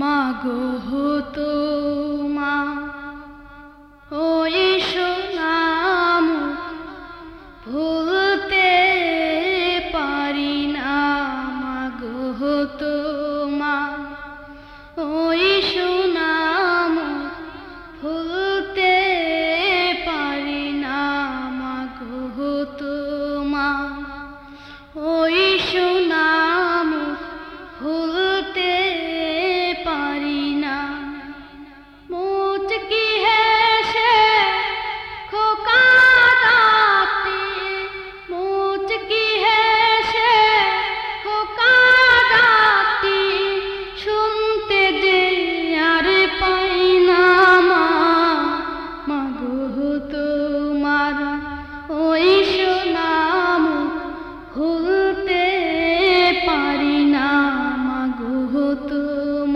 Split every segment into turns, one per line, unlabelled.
মা গো হতো মা ওই সোনাম ভুলতে পারি না মা গো হতো মা ওই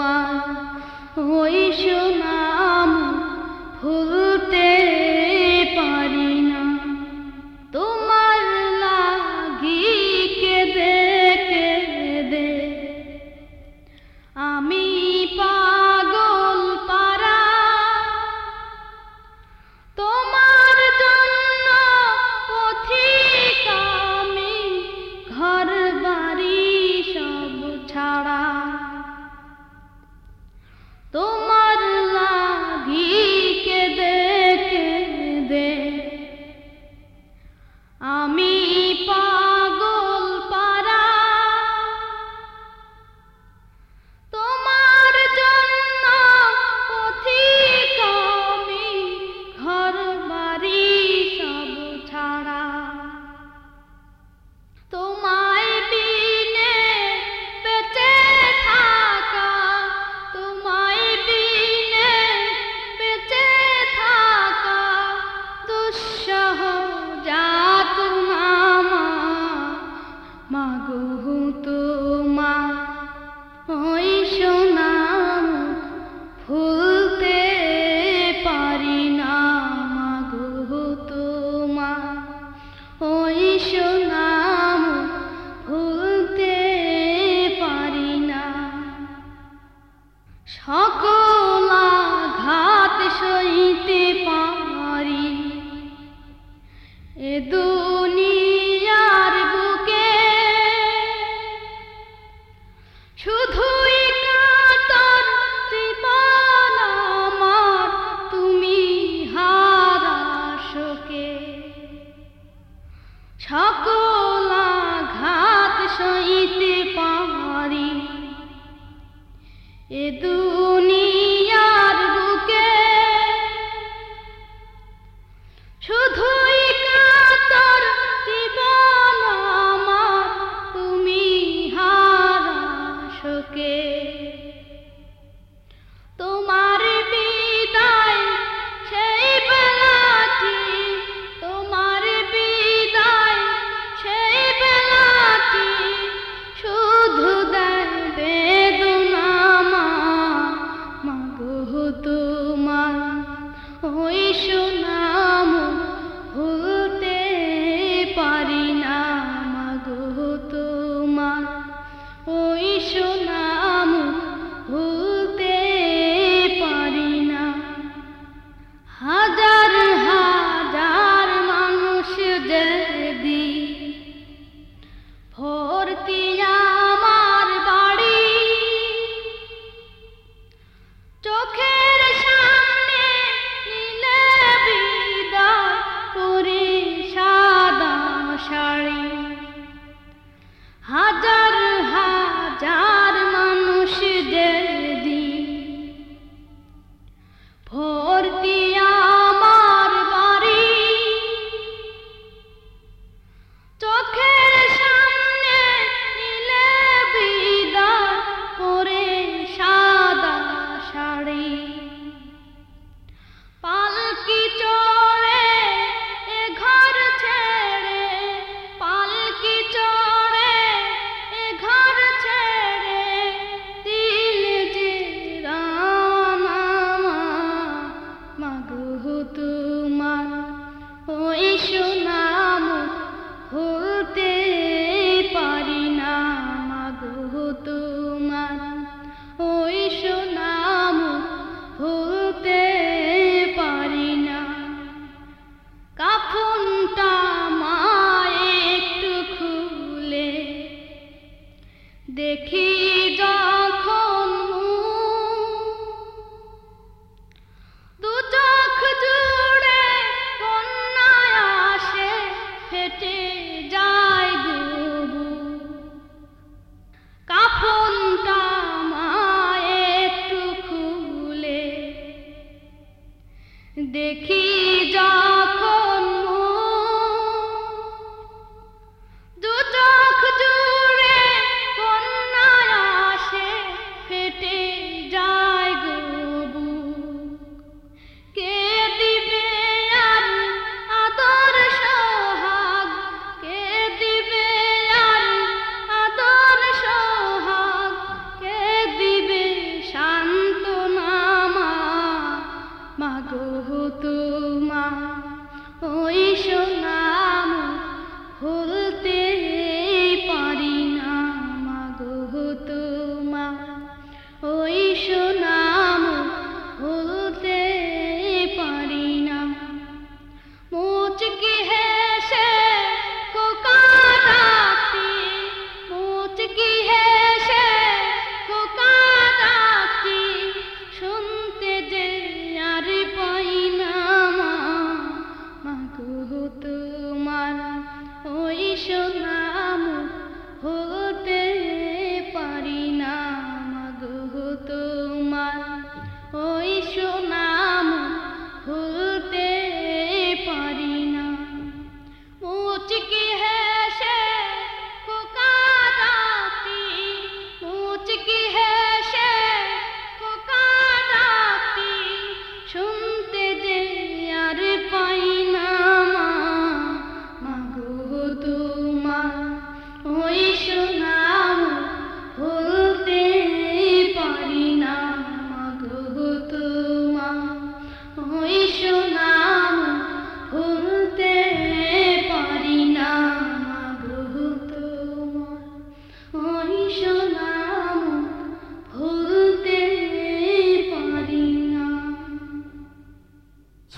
মা ওই সোনা ওই मुझके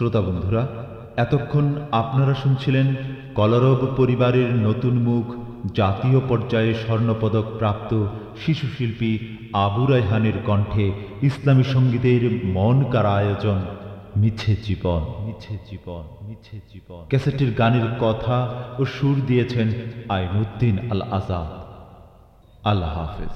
শ্রোতা বন্ধুরা, এতক্ষণ আপনারা শুনছিলেন কলরব পরিবারের নতুন মুখ, জাতীয় পর্যায়ে স্বর্ণপদক প্রাপ্ত শিশুশিল্পী আবু রায়হানের কণ্ঠে ইসলামী সঙ্গীতের মন কারা আয়োজন, মিছে জীবন মিছে জীবন মিছে জীবন। ক্যাসেটের গানের কথা ও সুর দিয়েছেন আইনুদ্দিন আল আজাদ আল্লাহ হাফেজ।